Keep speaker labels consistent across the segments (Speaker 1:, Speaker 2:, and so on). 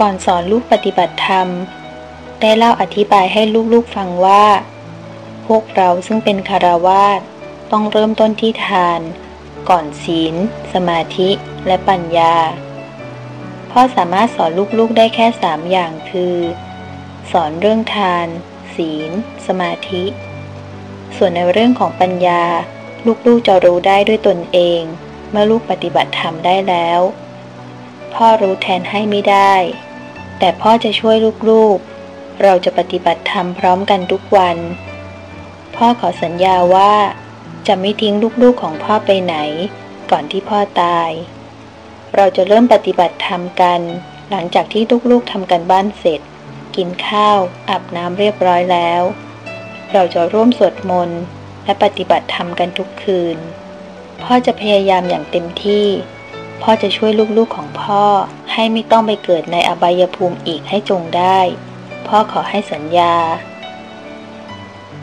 Speaker 1: ก่อนสอนลูกปฏิบัติธรรม ได้เล่าอธิบายให้ลูกๆฟังว่า พวกเราซึ่งเป็นคารวาสต้องเริ่มต้นที่ทาน ก่อนศีล สมาธิและปัญญา พ่อสามารถสอนลูกๆได้แค่สามอย่างคือ สอนเรื่องทาน ศีล สมาธิ ส่วนในเรื่องของปัญญา ลูกๆจะรู้ได้ด้วยตนเอง เมื่อลูกปฏิบัติธรรมได้แล้ว พ่อรู้แทนให้ไม่ได้ แต่พ่อจะช่วยลูกๆ เราจะปฏิบัติธรรมพร้อมกันทุกวัน พ่อขอสัญญาว่า จะไม่ทิ้งลูกๆของพ่อไปไหน ก่อนที่พ่อตาย เราจะเริ่มปฏิบัติธรรมกัน หลังจากที่ลูกๆทำกันบ้านเสร็จ กินข้าว อาบน้ำเรียบร้อยแล้ว เราจะร่วมสวดมนต์และปฏิบัติธรรมกันทุกคืน พ่อจะพยายามอย่างเต็มที่ พ่อจะช่วยลูกๆของพ่อ ให้ไม่ต้องไปเกิดในอบายภูมิอีกให้จงได้ พ่อขอให้สัญญา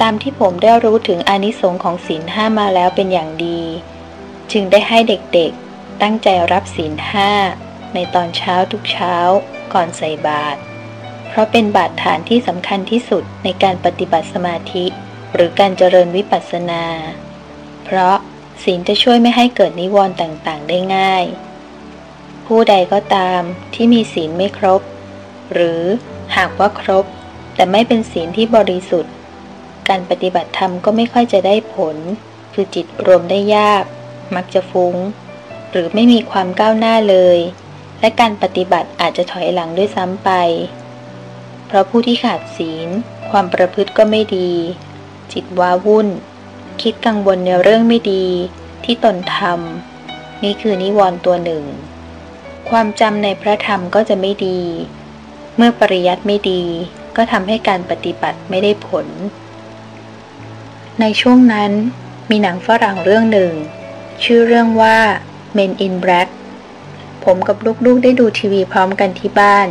Speaker 1: ตามที่ผมได้รู้ถึงอนิสงค์ของศีลห้ามาแล้วเป็นอย่างดี จึงได้ให้เด็กๆ ตั้งใจรับศีลห้าในตอนเช้าทุกเช้าก่อนใส่บาตรเพราะเป็นบาตรฐานที่สำคัญที่สุดในการปฏิบัติสมาธิ หรือการเจริญวิปัสสนา เพราะ ศีลจะช่วยไม่ให้เกิดนิวรณ์ต่างๆ ได้ง่าย ผู้ใดก็ตามที่มีศีลไม่ครบ หรือหากว่าครบ แต่ไม่เป็นศีลที่บริสุทธิ์ การปฏิบัติธรรมก็ไม่ค่อยจะได้ผล คือจิตรวมได้ยาก มักจะฟุง้ง หรือไม่มีความก้าวหน้าเลย และการปฏิบัติอาจจะถอยหลังด้วยซ้ำไป เพราะผู้ที่ขาดศีล ความประพฤติก็ไม่ดี จิตว้าวุ่น คิดกังวลในเรื่องไม่ดีที่ตนทำนี่คือนิวรณ์ตัวหนึ่ง ความจำในพระธรรมก็จะไม่ดี เมื่อปริยัติไม่ดีก็ทำให้การปฏิบัติไม่ได้ผล ในช่วงนั้นมีหนังฝรั่งเรื่องหนึ่ง ชื่อเรื่องว่า Men in Black ผมกับลูกๆได้ดูทีวีพร้อมกันที่บ้าน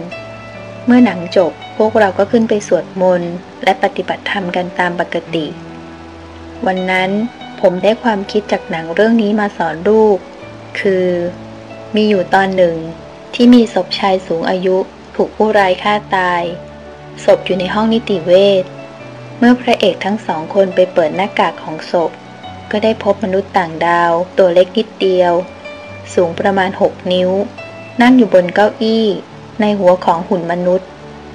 Speaker 1: เมื่อหนังจบพวกเราก็ขึ้นไปสวดมนต์และปฏิบัติธรรมกันตามปกติ วันนั้นผมได้ความคิดจากหนังเรื่องนี้มาสอนลูก คือ มีอยู่ตอนหนึ่ง ที่มีศพชายสูงอายุถูกผู้ร้ายฆ่าตาย ศพอยู่ในห้องนิติเวช เมื่อพระเอกทั้งสองคนไปเปิดหน้ากากของศพ ก็ได้พบมนุษย์ต่างดาว ตัวเล็กนิดเดียว สูงประมาณ 6 นิ้ว นั่งอยู่บนเก้าอี้ ในหัวของหุ่นมนุษย์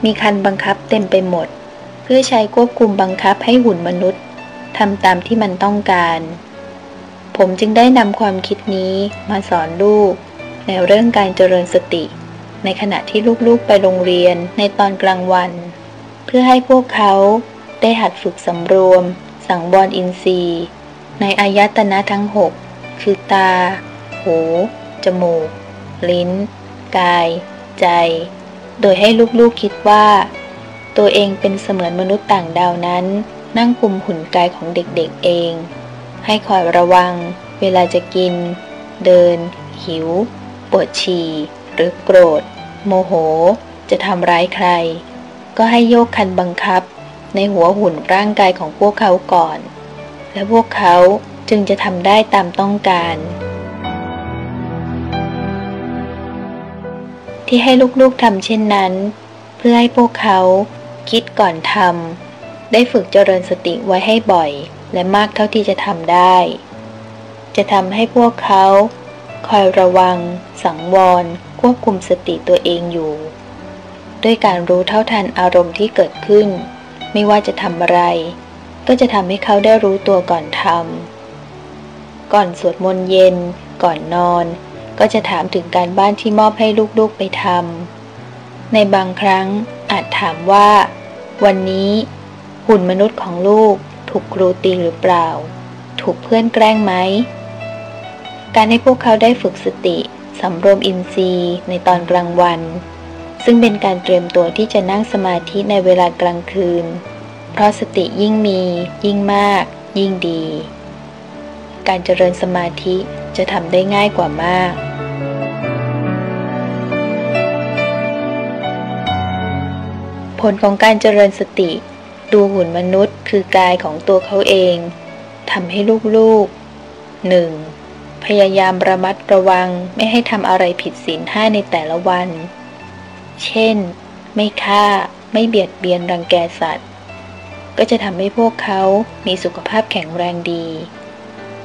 Speaker 1: มีคันบังคับเต็มไปหมด เพื่อใช้ควบคุมบังคับให้หุ่นมนุษย์ ทำตามที่มันต้องการ ผมจึงได้นำความคิดนี้มาสอนลูก ในเรื่องการเจริญสติ ในขณะที่ลูกๆไปโรงเรียนในตอนกลางวัน เพื่อให้พวกเขาได้หัดฝึกสำรวม สังวรอินทรีย์ ในอายตนะทั้งหกคือตา หู จมูก ลิ้น กาย ใจ โดยให้ลูกๆคิดว่า ตัวเองเป็นเสมือนมนุษย์ต่างดาวนั้น นั่งคุมหุ่นกายของเด็กๆเอง ให้คอยระวัง เวลาจะกิน เดิน หิว ปวดฉี่ หรือโกรธ โมโห จะทำร้ายใคร ก็ให้โยกคันบังคับ ในหัวหุ่นร่างกายของพวกเขาก่อน และพวกเขาจึงจะทำได้ตามต้องการ ที่ให้ลูกๆทำเช่นนั้น เพื่อให้พวกเขาคิดก่อนทำ ได้ฝึกเจริญสติไว้ให้บ่อย และมากเท่าที่จะทำได้ จะทำให้พวกเขา คอยระวัง สังวร ควบคุมสติตัวเองอยู่ ด้วยการรู้เท่าทันอารมณ์ที่เกิดขึ้น ไม่ว่าจะทำอะไร ก็จะทำให้เขาได้รู้ตัวก่อนทำก่อนสวดมนต์เย็น ก่อนนอน ก็จะถามถึงการบ้านที่มอบให้ลูกๆไปทำในบางครั้งอาจถามว่า วันนี้ หุ่นมนุษย์ของลูก ถูกครูตีหรือเปล่า ถูกเพื่อนแกล้งไหม การให้พวกเขาได้ฝึกสติสำรวมอินทรีย์ในตอนกลางวัน ซึ่งเป็นการเตรียมตัวที่จะนั่งสมาธิในเวลากลางคืน เพราะสติยิ่งมี ยิ่งมาก ยิ่งดี การเจริญสมาธิจะทำได้ง่ายกว่ามากผลของการเจริญสติ ดูหุ่นมนุษย์คือกายของตัวเขาเองทำให้ลูกๆหนึ่งพยายามระมัดระวังไม่ให้ทำอะไรผิดศีลห้าในแต่ละวัน เช่น ไม่ฆ่า ไม่เบียดเบียนรังแกสัตว์ ก็จะทำให้พวกเขามีสุขภาพแข็งแรงดี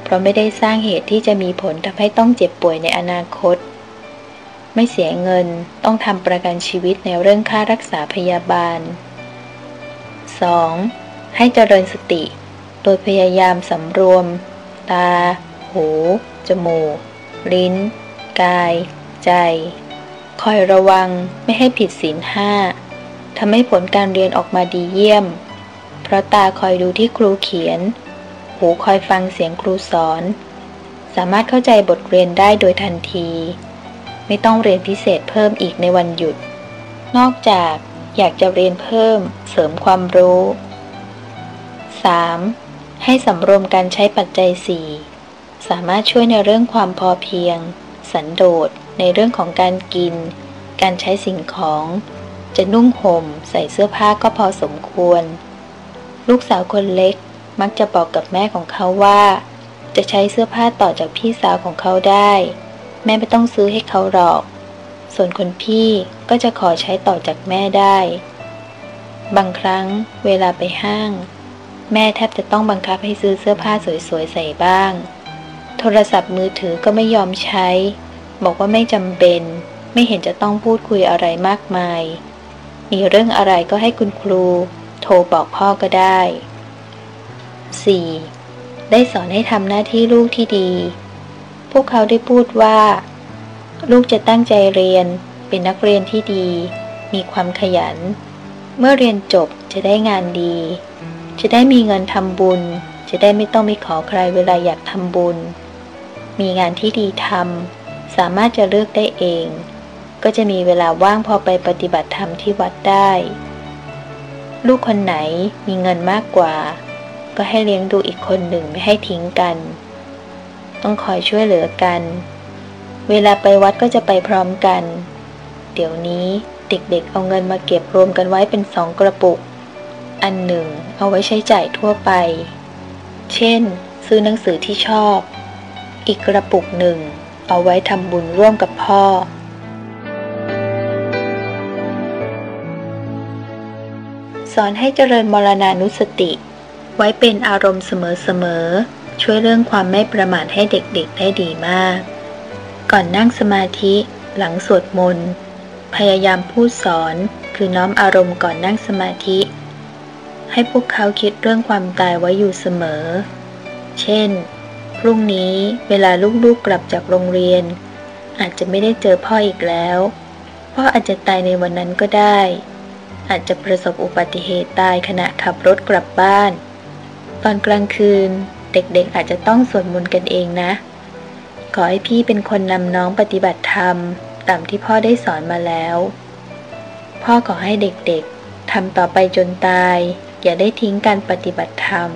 Speaker 1: เพราะไม่ได้สร้างเหตุที่จะมีผลทำให้ต้องเจ็บป่วยในอนาคต ไม่เสียเงินต้องทำประกันชีวิตในเรื่องค่ารักษาพยาบาล 2. ให้เจริญสติ โดยพยายามสำรวม ตา หู จมูก ลิ้น กาย ใจ คอยระวังไม่ให้ผิดศีลห้าทำให้ผลการเรียนออกมาดีเยี่ยม เพราะตาคอยดูที่ครูเขียน หูคอยฟังเสียงครูสอน สามารถเข้าใจบทเรียนได้โดยทันที ไม่ต้องเรียนพิเศษเพิ่มอีกในวันหยุด นอกจาก อยากจะเรียนเพิ่ม เสริมความรู้ 3. ให้สำรวมการใช้ปัจจัย 4 สามารถช่วยในเรื่องความพอเพียง สันโดษ ในเรื่องของการกิน การใช้สิ่งของ จะนุ่งห่ม ใส่เสื้อผ้าก็พอสมควร ลูกสาวคนเล็กมักจะบอกกับแม่ของเขาว่า จะใช้เสื้อผ้าต่อจากพี่สาวของเขาได้ แม่ไม่ต้องซื้อให้เขาหรอก ส่วนคนพี่ก็จะขอใช้ต่อจากแม่ได้ บางครั้งเวลาไปห้าง แม่แทบจะต้องบังคับให้ซื้อเสื้อผ้าสวยๆใส่บ้าง โทรศัพท์มือถือก็ไม่ยอมใช้ บอกว่าไม่จำเป็น ไม่เห็นจะต้องพูดคุยอะไรมากมาย มีเรื่องอะไรก็ให้คุณครู โทรบอกพ่อก็ได้ 4. ได้สอนให้ทำหน้าที่ลูกที่ดี พวกเขาได้พูดว่า ลูกจะตั้งใจเรียน เป็นนักเรียนที่ดี มีความขยัน เมื่อเรียนจบจะได้งานดี จะได้มีเงินทำบุญ จะได้ไม่ต้องไปขอใครเวลาอยากทำบุญ มีงานที่ดีทำสามารถจะเลือกได้เอง ก็จะมีเวลาว่างพอไปปฏิบัติธรรมที่วัดได้ ลูกคนไหนมีเงินมากกว่า ก็ให้เลี้ยงดูอีกคนหนึ่งไม่ให้ทิ้งกัน ต้องคอยช่วยเหลือกัน เวลาไปวัดก็จะไปพร้อมกัน เดี๋ยวนี้เด็กๆ เอาเงินมาเก็บรวมกันไว้เป็นสองกระปุก อันหนึ่งเอาไว้ใช้จ่ายทั่วไป เช่น ซื้อหนังสือที่ชอบ อีกกระปุกหนึ่ง เอาไว้ทำบุญร่วมกับพ่อ สอนให้เจริญมรณานุสติ ไว้เป็นอารมณ์เสมอๆ ช่วยเรื่องความไม่ประมาทให้เด็กๆ ได้ดีมาก ก่อนนั่งสมาธิหลังสวดมนต์พยายามพูดสอนคือน้อมอารมณ์ก่อนนั่งสมาธิ ให้พวกเขาคิดเรื่องความตายไว้อยู่เสมอ เช่น พรุ่งนี้เวลาลูกๆกลับจากโรงเรียน อาจจะไม่ได้เจอพ่ออีกแล้ว พ่ออาจจะตายในวันนั้นก็ได้ อาจจะประสบอุบัติเหตุตายขณะขับรถกลับบ้าน ตอนกลางคืนเด็กๆอาจจะต้องสวดมนต์กันเองนะ ขอให้พี่เป็นคนนำน้องปฏิบัติธรรม ตามที่พ่อได้สอนมาแล้ว พ่อขอให้เด็กๆทำต่อไปจนตาย อย่าได้ทิ้งการปฏิบัติธรรม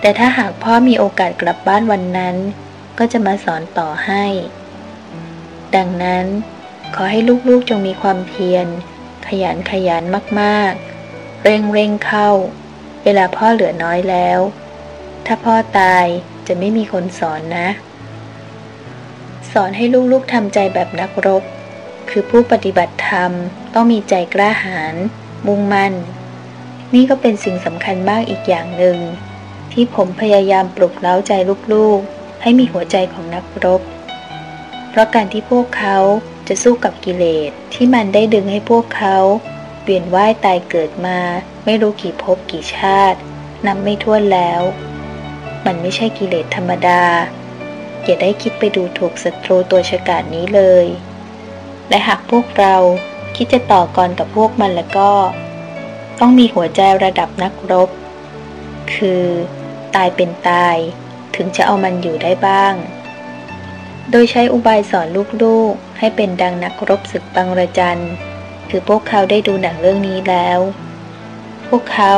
Speaker 1: แต่ถ้าหากพ่อมีโอกาสกลับบ้านวันนั้น ก็จะมาสอนต่อให้ ดังนั้นขอให้ลูกๆจงมีความเพียร ขยันขยันมากๆ เร่งเร่งเข้า เวลาพ่อเหลือน้อยแล้ว ถ้าพ่อตายจะไม่มีคนสอนนะ สอนให้ลูกๆทำใจแบบนักรบ คือผู้ปฏิบัติธรรมต้องมีใจกล้าหาญมุ่งมั่น นี่ก็เป็นสิ่งสำคัญมากอีกอย่างหนึ่ง ที่ผมพยายามปลุกเล้าใจลูกๆ ให้มีหัวใจของนักรบ เพราะการที่พวกเขาจะสู้กับกิเลสที่มันได้ดึงให้พวกเขาเปลี่ยนว่ายตายเกิดมา ไม่รู้กี่ภพกี่ชาตินับไม่ถ้วนแล้ว มันไม่ใช่กิเลสธรรมดา อย่าได้คิดไปดูถูกศัตรูตัวฉกาจนี้เลย และหากพวกเราคิดจะต่อกรกับพวกมันแล้วก็ ต้องมีหัวใจระดับนักรบ คือ ตายเป็นตาย ถึงจะเอามันอยู่ได้บ้าง โดยใช้อุบายสอนลูกๆ ให้เป็นดังนักรบศึกบังระจัน คือพวกเขาได้ดูหนังเรื่องนี้แล้ว พวกเขา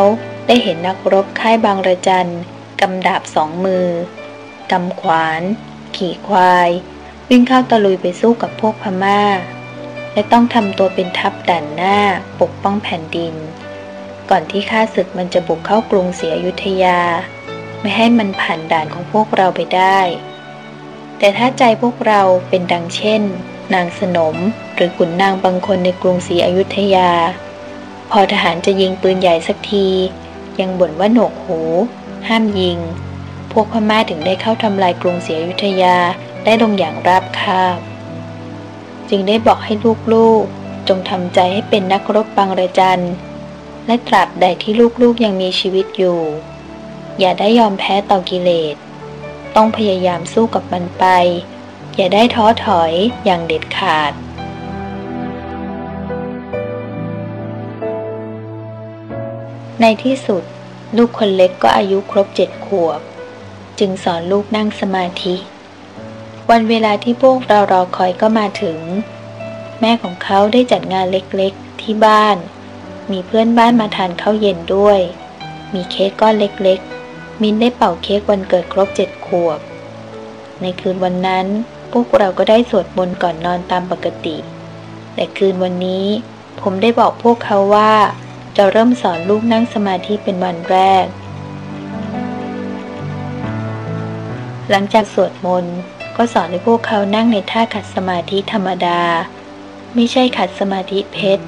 Speaker 1: ได้เห็นนักรบค่ายบางระจันกำดาบสองมือกำขวาน ขี่ควาย วิ่งเข้าตะลุยไปสู้กับพวกพมา่า และต้องทำตัวเป็นทัพด่านหน้าปกป้องแผ่นดิน ก่อนที่ข้าศึกมันจะบุกเข้ากรุงศรีอยุธยา ไม่ให้มันผ่านด่านของพวกเราไปได้ แต่ถ้าใจพวกเราเป็นดังเช่น นางสนมหรือขุนนางบางคนในกรุงศรีอยุธยา พอทหารจะยิงปืนใหญ่สักที ยังบ่นว่าหนวกหู ห้ามยิง วกพม่าถึงได้เข้าทำลายกรุงศรีอยุธยาได้ลงอย่างราบคาบ จึงได้บอกให้ลูกๆ จงทำใจให้เป็นนักรบบางระจัน และตราบใดที่ลูกๆยังมีชีวิตอยู่ อย่าได้ยอมแพ้ต่อกิเลส ต้องพยายามสู้กับมันไป อย่าได้ท้อถอยอย่างเด็ดขาดในที่สุด ลูกคนเล็กก็อายุครบเจ็ดขวบ จึงสอนลูกนั่งสมาธิ วันเวลาที่พวกเรารอคอยก็มาถึง แม่ของเขาได้จัดงานเล็กๆที่บ้าน มีเพื่อนบ้านมาทานข้าวเย็นด้วย มีเค้กก้อนเล็กๆ มินได้เป่าเค้กวันเกิดครบเจ็ดขวบ ในคืนวันนั้น พวกเราก็ได้สวดมนต์ก่อนนอนตามปกติ แต่คืนวันนี้ ผมได้บอกพวกเขาว่า จะเริ่มสอนลูกนั่งสมาธิเป็นวันแรก หลังจากสวดมนต์ก็สอนให้พวกเขานั่งในท่าขัดสมาธิธรรมดา ไม่ใช่ขัดสมาธิเพชร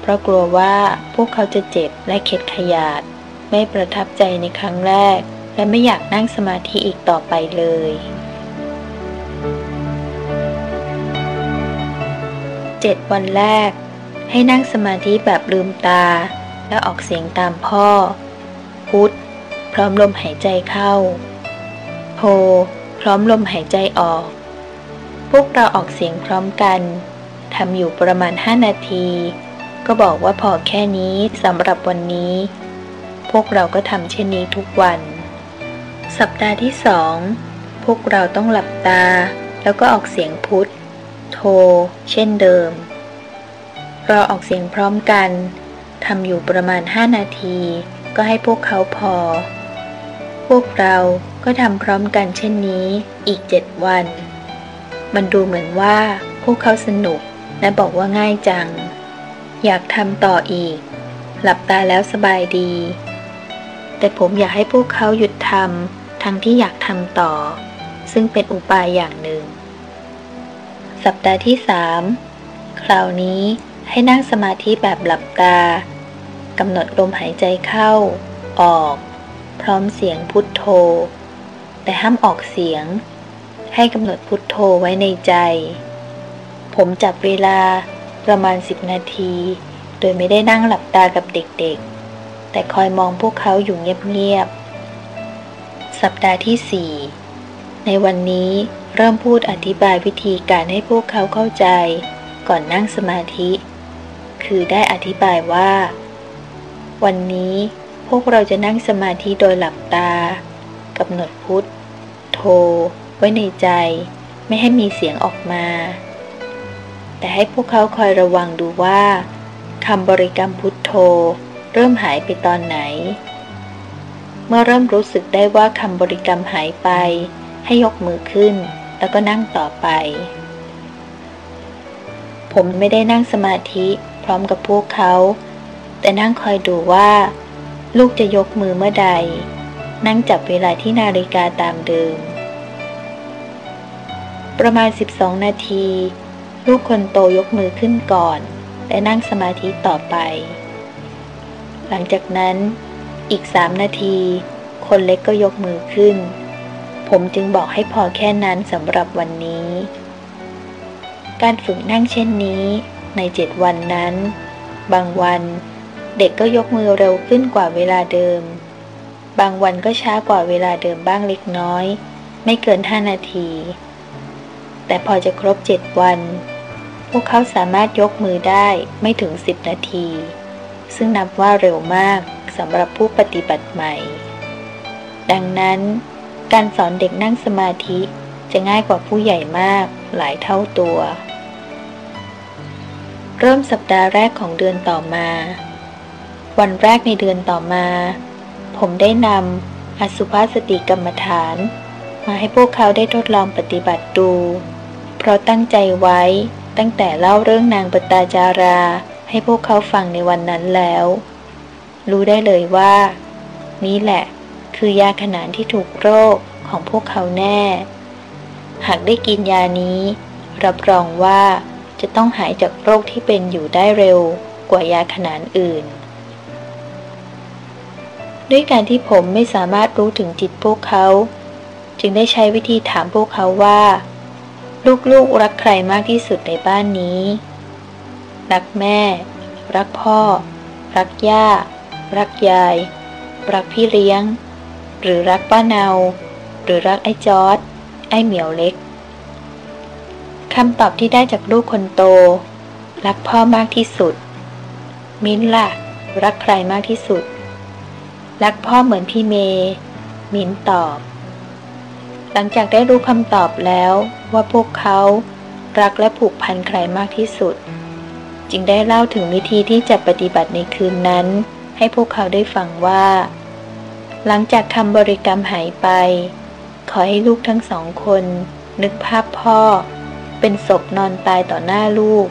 Speaker 1: เพราะกลัวว่าพวกเขาจะเจ็บและเข็ดขยาด ไม่ประทับใจในครั้งแรก และไม่อยากนั่งสมาธิอีกต่อไปเลย เจ็ดวันแรก ให้นั่งสมาธิแบบลืมตา แล้วออกเสียงตามพ่อ พุทธพร้อมลมหายใจเข้า พพร้อมลมหายใจออก พวกเราออกเสียงพร้อมกันทำอยู่ประมาณห้านาที ก็บอกว่าพอแค่นี้สำหรับวันนี้ พวกเราก็ทำเช่นนี้ทุกวัน สัปดาห์ที่สองพวกเราต้องหลับตา แล้วก็ออกเสียงพุทธโท เช่นเดิม เราออกเสียงพร้อมกันทำอยู่ประมาณห้านาที ก็ให้พวกเขาพอ พวกเราก็ทำพร้อมกันเช่นนี้อีกเจ็ดวัน มันดูเหมือนว่าพวกเขาสนุกและบอกว่าง่ายจัง อยากทำต่ออีก หลับตาแล้วสบายดี แต่ผมอยากให้พวกเขาหยุดทำทั้งที่อยากทำต่อ ซึ่งเป็นอุบายอย่างหนึ่ง สัปดาห์ที่สามคราวนี้ให้นั่งสมาธิแบบหลับตากำหนดลมหายใจเข้า ออก พร้อมเสียงพุทโธ แต่ห้ามออกเสียง ให้กำหนดพุทโธไว้ในใจ ผมจับเวลาประมาณสิบนาที โดยไม่ได้นั่งหลับตากับเด็กๆ แต่คอยมองพวกเขาอยู่เงียบๆ สัปดาห์ที่สี่ในวันนี้เริ่มพูดอธิบายวิธีการให้พวกเขาเข้าใจ ก่อนนั่งสมาธิ คือได้อธิบายว่า วันนี้ วกเราจะนั่งสมาธิโดยหลับตากำหนดพุทธโทไว้ในใจ ไม่ให้มีเสียงออกมา แต่ให้พวกเขาคอยระวังดูว่าคำบริกรรมพุทโธ เริ่มหายไปตอนไหน เมื่อเริ่มรู้สึกได้ว่าคำบริกรรมหายไป ให้ยกมือขึ้น แล้วก็นั่งต่อไป ผมไม่ได้นั่งสมาธิพร้อมกับพวกเขา แต่นั่งคอยดูว่า ลูกจะยกมือเมื่อใด นั่งจับเวลาที่นาฬิกาตามเดิม ประมาณ 12 นาที ลูกคนโตยกมือขึ้นก่อน และนั่งสมาธิต่อไป หลังจากนั้นอีกสามนาที คนเล็กก็ยกมือขึ้น ผมจึงบอกให้พอแค่นั้นสำหรับวันนี้ การฝึกนั่งเช่นนี้ในเจ็ดวันนั้น บางวัน เด็กก็ยกมือเร็วขึ้นกว่าเวลาเดิม บางวันก็ช้ากว่าเวลาเดิมบ้างเล็กน้อย ไม่เกินห้านาที แต่พอจะครบเจ็ดวัน พวกเขาสามารถยกมือได้ไม่ถึงสิบนาที ซึ่งนับว่าเร็วมากสำหรับผู้ปฏิบัติใหม่ ดังนั้น การสอนเด็กนั่งสมาธิจะง่ายกว่าผู้ใหญ่มากหลายเท่าตัว เริ่มสัปดาห์แรกของเดือนต่อมา วันแรกในเดือนต่อมา ผมได้นำอสุภาสติกรรมฐาน มาให้พวกเขาได้ทดลองปฏิบัติดู เพราะตั้งใจไว้ตั้งแต่เล่าเรื่องนางปตาจารา ให้พวกเขาฟังในวันนั้นแล้ว รู้ได้เลยว่า นี่แหละ คือยาขนานที่ถูกโรคของพวกเขาแน่ หากได้กินยานี้ รับรองว่าจะต้องหายจากโรคที่เป็นอยู่ได้เร็วกว่ายาขนานอื่น ด้วยการที่ผมไม่สามารถรู้ถึงจิตพวกเขา จึงได้ใช้วิธีถามพวกเขาว่า ลูกๆรักใครมากที่สุดในบ้านนี้ รักแม่ รักพ่อ รักย่า รักยาย รักพี่เลี้ยง หรือรักป้าเนา หรือรักไอ้จอร์ดไอ้เหมียวเล็กคำตอบที่ได้จากลูกคนโต รักพ่อมากที่สุด มิ้นล่ะ รักใครมากที่สุด รักพ่อเหมือนพี่เมย์มินตอบ หลังจากได้รู้คำตอบแล้วว่าพวกเขารักและผูกพันใครมากที่สุด จึงได้เล่าถึงวิธีที่จะปฏิบัติในคืนนั้น ให้พวกเขาได้ฟังว่า หลังจากคำบริกรรมหายไป ขอให้ลูกทั้งสองคน นึกภาพพ่อ เป็นศพนอนตายต่อหน้าลูก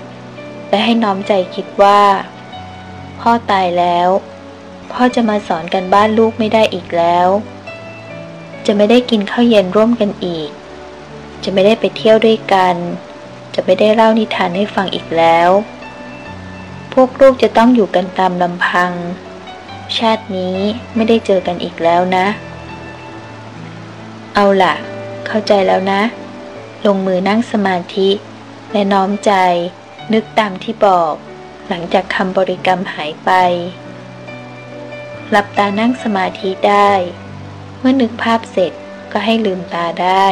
Speaker 1: และให้น้อมใจคิดว่า พ่อตายแล้ว พ่อจะมาสอนกันบ้านลูกไม่ได้อีกแล้ว จะไม่ได้กินข้าวเย็นร่วมกันอีก จะไม่ได้ไปเที่ยวด้วยกัน จะไม่ได้เล่านิทานให้ฟังอีกแล้ว พวกลูกจะต้องอยู่กันตามลำพัง ชาตินี้ไม่ได้เจอกันอีกแล้วนะ เอาล่ะ เข้าใจแล้วนะ ลงมือนั่งสมาธิ และน้อมใจ นึกตามที่บอก หลังจากคำบริกรรมหายไป หลับตานั่งสมาธิได้ เมื่อนึกภาพเสร็จก็ให้ลืมตาได้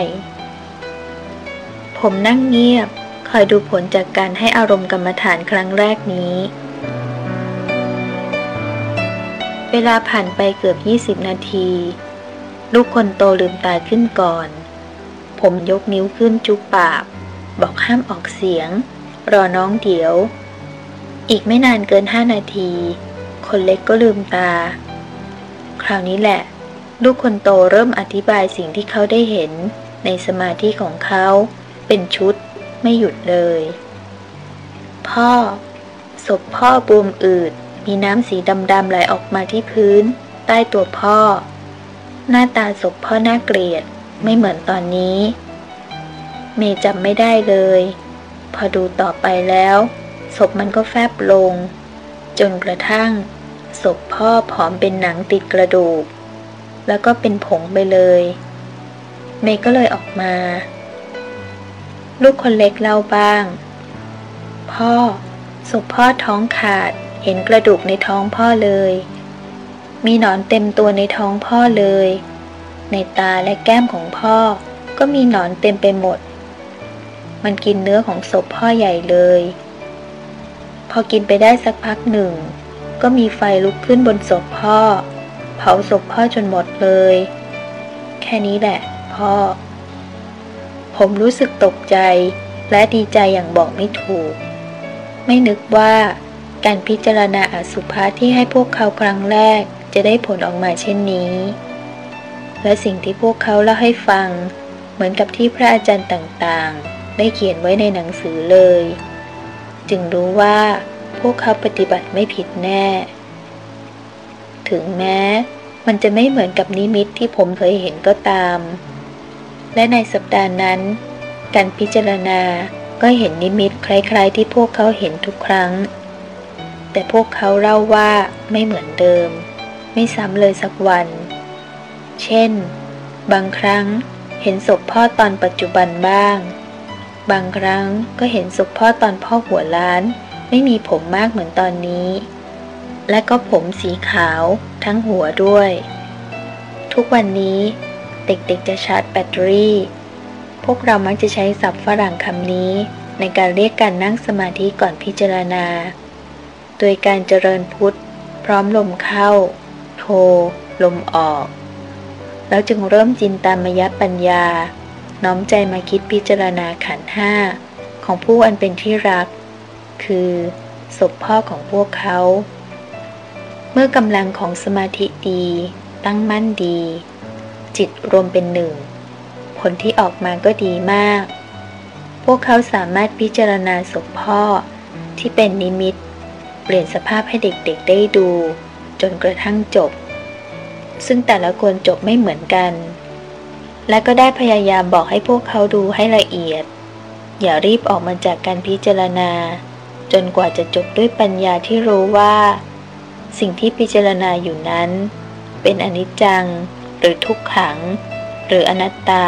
Speaker 1: ผมนั่งเงียบ คอยดูผลจากการให้อารมณ์กรรมฐานครั้งแรกนี้ เวลาผ่านไปเกือบ 20 นาที ลูกคนโตลืมตาขึ้นก่อน ผมยกนิ้วขึ้นจุบปาก บอกห้ามออกเสียง รอน้องเดี๋ยว อีกไม่นานเกินห้านาที คนเล็กก็ลืมตา คราวนี้แหละ ลูกคนโตเริ่มอธิบายสิ่งที่เขาได้เห็น ในสมาธิของเขา เป็นชุด ไม่หยุดเลย พ่อ ศพพ่อบวมอืด มีน้ำสีดำๆไหลออกมาที่พื้น ใต้ตัวพ่อ หน้าตาศพพ่อน่าเกลียด ไม่เหมือนตอนนี้ เมย์จำไม่ได้เลย พอดูต่อไปแล้ว ศพมันก็แฟบลง จนกระทั่ง ศพพ่อผอมเป็นหนังติดกระดูก แล้วก็เป็นผงไปเลย เมย์ก็เลยออกมา ลูกคนเล็กเล่าบ้าง พ่อศพพ่อท้องขาดเห็นกระดูกในท้องพ่อเลย มีหนอนเต็มตัวในท้องพ่อเลย ในตาและแก้มของพ่อก็มีหนอนเต็มไปหมด มันกินเนื้อของศพพ่อใหญ่เลย พอกินไปได้สักพักหนึ่ง ก็มีไฟลุกขึ้นบนศพพ่อ เผาศพพ่อจนหมดเลย แค่นี้แหละ พ่อ ผมรู้สึกตกใจและดีใจอย่างบอกไม่ถูก ไม่นึกว่าการพิจารณาอสุภะที่ให้พวกเขาครั้งแรกจะได้ผลออกมาเช่นนี้ และสิ่งที่พวกเขาเล่าให้ฟัง เหมือนกับที่พระอาจารย์ต่างๆ ได้เขียนไว้ในหนังสือเลย จึงรู้ว่า พวกเขาปฏิบัติไม่ผิดแน่ ถึงแม้มันจะไม่เหมือนกับนิมิตที่ผมเคยเห็นก็ตาม และในสัปดาห์นั้น การพิจารณาก็เห็นนิมิตคล้ายๆ ที่พวกเขาเห็นทุกครั้ง แต่พวกเขาเล่าว่าไม่เหมือนเดิม ไม่ซ้ำเลยสักวัน เช่น บางครั้งเห็นศพพ่อตอนปัจจุบันบ้าง บางครั้งก็เห็นศพพ่อตอนพ่อหัวล้าน ไม่มีผมมากเหมือนตอนนี้ และก็ผมสีขาวทั้งหัวด้วย ทุกวันนี้เด็กๆจะชาร์จแบตเตอรี่ พวกเรามักจะใช้ศัพท์ฝรั่งคำนี้ ในการเรียกการนั่งสมาธิก่อนพิจารณา โดยการเจริญพุทธพร้อมลมเข้า โท ลมออก แล้วจึงเริ่มจินตามยปัญญา น้อมใจมาคิดพิจารณาขันห้าของผู้อันเป็นที่รัก คือ ศพพ่อของพวกเขา เมื่อกำลังของสมาธิดี ตั้งมั่นดี จิตรวมเป็นหนึ่ง ผลที่ออกมาก็ดีมาก พวกเขาสามารถพิจารณาศพพ่อที่เป็นนิมิต เปลี่ยนสภาพให้เด็กๆได้ดู จนกระทั่งจบ ซึ่งแต่ละคนจบไม่เหมือนกัน และก็ได้พยายามบอกให้พวกเขาดูให้ละเอียดอย่ารีบออกมาจากการพิจารณา จนกว่าจะจบด้วยปัญญาที่รู้ว่า สิ่งที่พิจารณาอยู่นั้น เป็นอนิจจัง หรือทุกขัง หรืออนัตตา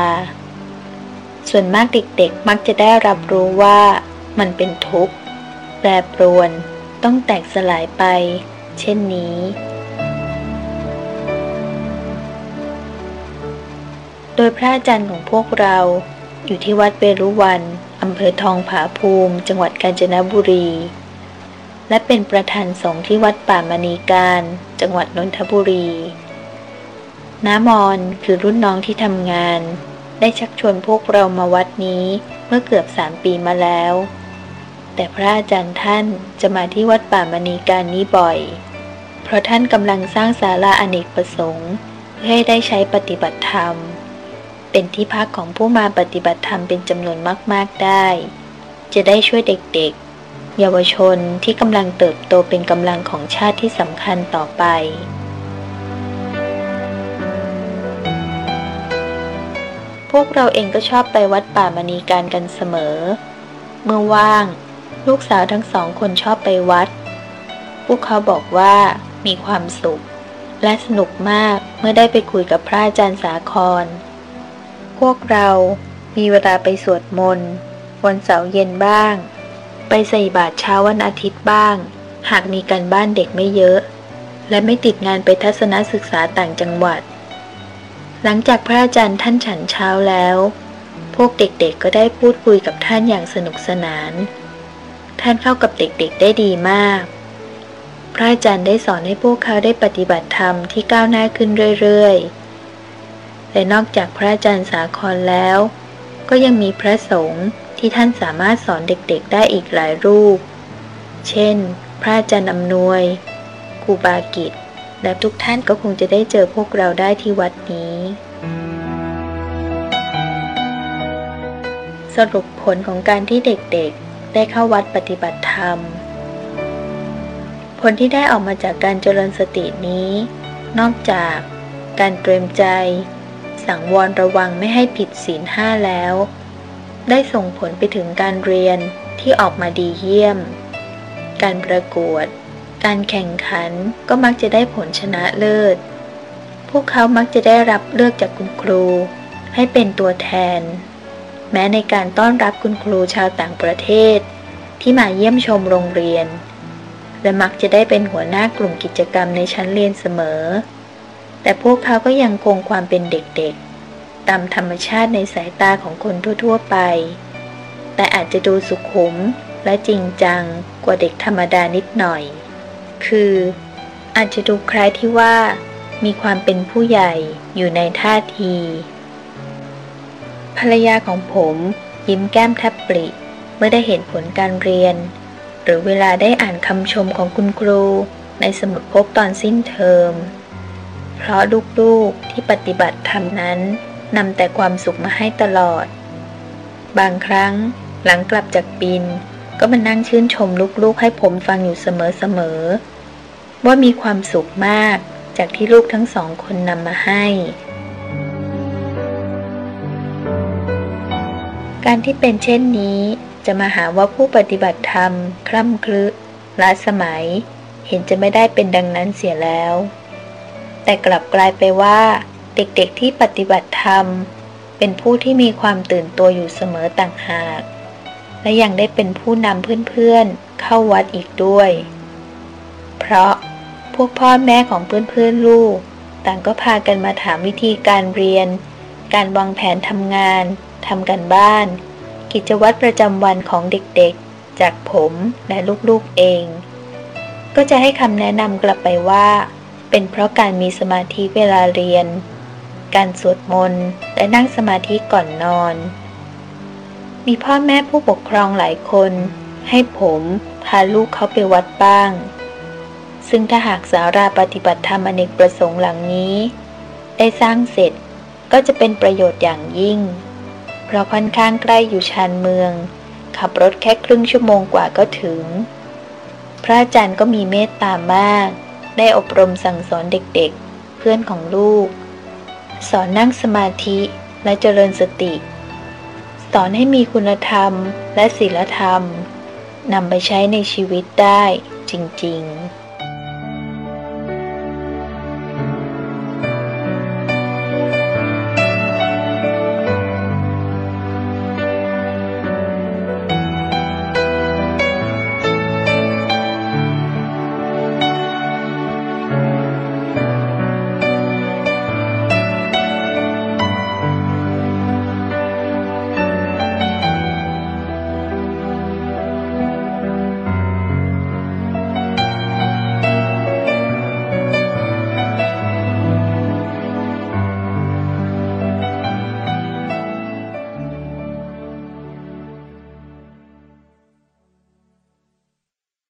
Speaker 1: ส่วนมากเด็กๆ มักจะได้รับรู้ว่ามันเป็นทุกข์ แปรปรวน ต้องแตกสลายไป เช่นนี้ โดยพระอาจารย์ของพวกเราอยู่ที่วัดเวรุวัน อำเภอทองผาภูมิ จังหวัดกาญจนบุรี และเป็นประธานสงฆ์ที่วัดป่ามณีการ จังหวัดนนทบุรี น้ามอนคือรุ่นน้องที่ทำงาน ได้ชักชวนพวกเรามาวัดนี้เมื่อเกือบสามปีมาแล้ว แต่พระอาจารย์ท่านจะมาที่วัดป่ามณีการนี้บ่อย เพราะท่านกำลังสร้างศาลาอเนกประสงค์ เพื่อให้ได้ใช้ปฏิบัติธรรม เป็นที่พักของผู้มาปฏิบัติธรรมเป็นจำนวนมากๆได้ จะได้ช่วยเด็กๆ เยาวชนที่กำลังเติบโตเป็นกำลังของชาติที่สำคัญต่อไปพวกเราเองก็ชอบไปวัดป่ามณีการกันเสมอ เมื่อว่าง ลูกสาวทั้งสองคนชอบไปวัด พวกเขาบอกว่ามีความสุข และสนุกมากเมื่อได้ไปคุยกับพระอาจารย์สาคร พวกเรามีเวลาไปสวดมนต์ วันเสาร์เย็นบ้าง ไปใส่บาตรเช้าวันอาทิตย์บ้าง หากมีการบ้านเด็กไม่เยอะ และไม่ติดงานไปทัศนศึกษาต่างจังหวัด หลังจากพระอาจารย์ท่านฉันเช้าแล้ว พวกเด็กๆก็ได้พูดคุยกับท่านอย่างสนุกสนาน ท่านเข้ากับเด็กๆได้ดีมาก พระอาจารย์ได้สอนให้พวกเขาได้ปฏิบัติธรรมที่ก้าวหน้าขึ้นเรื่อยๆ และนอกจากพระอาจารย์สาครแล้ว ก็ยังมีพระสงฆ์ที่ท่านสามารถสอนเด็กๆได้อีกหลายรูป เช่น พระอาจารย์อำนวยครูบากิจ และทุกท่านก็คงจะได้เจอพวกเราได้ที่วัดนี้ สรุปผลของการที่เด็กๆ ได้เข้าวัดปฏิบัติธรรม ผลที่ได้ออกมาจากการเจริญสตินี้ นอกจากการเตรียมใจ สังวรระวังไม่ให้ผิดศีลห้าแล้ว ได้ส่งผลไปถึงการเรียนที่ออกมาดีเยี่ยม การประกวด การแข่งขันก็มักจะได้ผลชนะเลิศ พวกเขามักจะได้รับเลือกจากคุณครู ให้เป็นตัวแทน แม้ในการต้อนรับคุณครูชาวต่างประเทศ ที่มาเยี่ยมชมโรงเรียน และมักจะได้เป็นหัวหน้ากลุ่มกิจกรรมในชั้นเรียนเสมอ แต่พวกเขาก็ยังคงความเป็นเด็กๆ ตามธรรมชาติในสายตาของคนทั่วๆไป แต่อาจจะดูสุขุมและจริงจังกว่าเด็กธรรมดานิดหน่อย คือ อาจจะดูคล้ายที่ว่า มีความเป็นผู้ใหญ่อยู่ในท่าที ภรรยาของผมยิ้มแก้มแทบปริเมื่อได้เห็นผลการเรียน หรือเวลาได้อ่านคำชมของคุณครูในสมุดพบตอนสิ้นเทอม เพราะลูกๆที่ปฏิบัติธรรมนั้นนำแต่ความสุขมาให้ตลอด บางครั้งหลังกลับจากบิน ก็มานั่งชื่นชมลูกๆให้ผมฟังอยู่เสมอๆว่ามีความสุขมากจากที่ลูกทั้งสองคนนำมาให้ การที่เป็นเช่นนี้จะมาหาว่าผู้ปฏิบัติธรรมคร่ำครึล้าสมัย เห็นจะไม่ได้เป็นดังนั้นเสียแล้ว แต่กลับกลายไปว่า เด็กๆที่ปฏิบัติธรรม เป็นผู้ที่มีความตื่นตัวอยู่เสมอต่างหาก และยังได้เป็นผู้นำเพื่อนๆเข้าวัดอีกด้วย เพราะพวกพ่อแม่ของเพื่อนๆลูก ต่างก็พากันมาถามวิธีการเรียน การวางแผนทำงานทำกันบ้าน กิจวัตรประจำวันของเด็กๆ จากผมและลูกๆเอง ก็จะให้คำแนะนำกลับไปว่า เป็นเพราะการมีสมาธิเวลาเรียน การสวดมนต์และนั่งสมาธิก่อนนอน มีพ่อแม่ผู้ปกครองหลายคน ให้ผมพาลูกเขาไปวัดบ้าง ซึ่งถ้าหากสาราปฏิบัติธรรมอเนกประสงค์หลังนี้ ได้สร้างเสร็จก็จะเป็นประโยชน์อย่างยิ่ง เพราะค่อนข้างใกล้อยู่ชานเมือง ขับรถแค่ครึ่งชั่วโมงกว่าก็ถึง พระอาจารย์ก็มีเมตตามาก ได้อบรมสั่งสอนเด็กๆ เพื่อนของลูก สอนนั่งสมาธิและเจริญสติสสอนให้มีคุณธรรมและศีลธรรมนำไปใช้ในชีวิตได้จริง ๆ